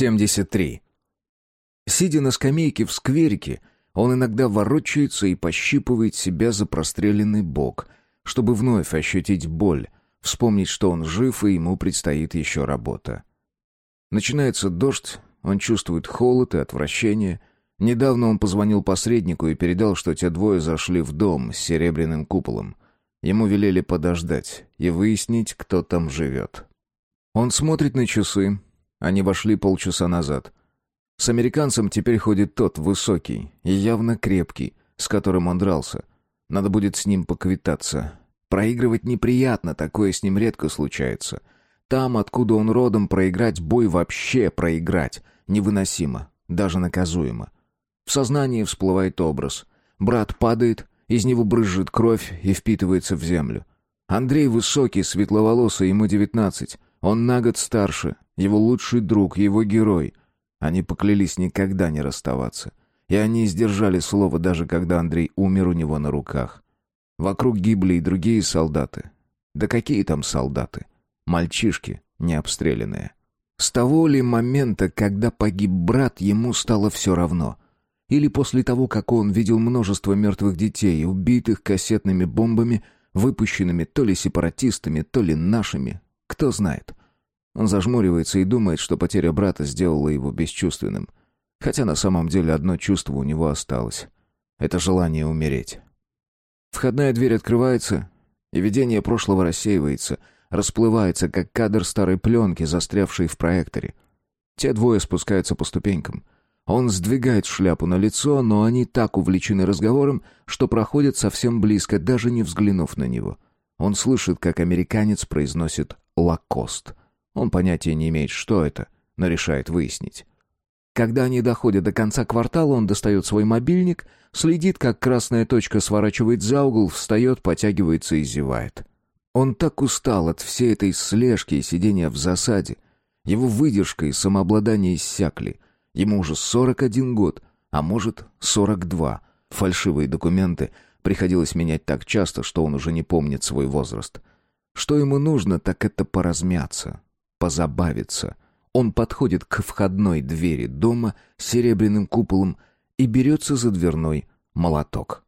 73. Сидя на скамейке в скверике, он иногда ворочается и пощипывает себя за простреленный бок, чтобы вновь ощутить боль, вспомнить, что он жив и ему предстоит еще работа. Начинается дождь, он чувствует холод и отвращение. Недавно он позвонил посреднику и передал, что те двое зашли в дом с серебряным куполом. Ему велели подождать и выяснить, кто там живет. Он смотрит на часы, они вошли полчаса назад. С американцем теперь ходит тот, высокий и явно крепкий, с которым он дрался. Надо будет с ним поквитаться. Проигрывать неприятно, такое с ним редко случается. Там, откуда он родом, проиграть бой вообще проиграть. Невыносимо, даже наказуемо. В сознании всплывает образ. Брат падает, из него брызжет кровь и впитывается в землю. Андрей высокий, светловолосый, ему девятнадцать. Он на год старше, его лучший друг, его герой. Они поклялись никогда не расставаться. И они сдержали слово, даже когда Андрей умер у него на руках. Вокруг гибли и другие солдаты. Да какие там солдаты? Мальчишки, не обстрелянные. С того ли момента, когда погиб брат, ему стало все равно? Или после того, как он видел множество мертвых детей, убитых кассетными бомбами, выпущенными то ли сепаратистами, то ли нашими, кто знает. Он зажмуривается и думает, что потеря брата сделала его бесчувственным. Хотя на самом деле одно чувство у него осталось. Это желание умереть. Входная дверь открывается, и видение прошлого рассеивается, расплывается, как кадр старой пленки, застрявшей в проекторе. Те двое спускаются по ступенькам. Он сдвигает шляпу на лицо, но они так увлечены разговором, что проходят совсем близко, даже не взглянув на него. Он слышит, как американец произносит «Лакост». Он понятия не имеет, что это, но решает выяснить. Когда они доходят до конца квартала, он достает свой мобильник, следит, как красная точка сворачивает за угол, встает, потягивается и зевает. Он так устал от всей этой слежки и сидения в засаде. Его выдержка и самообладание иссякли. Ему уже 41 год, а может 42. Фальшивые документы приходилось менять так часто, что он уже не помнит свой возраст. Что ему нужно, так это поразмяться, позабавиться. Он подходит к входной двери дома с серебряным куполом и берется за дверной молоток.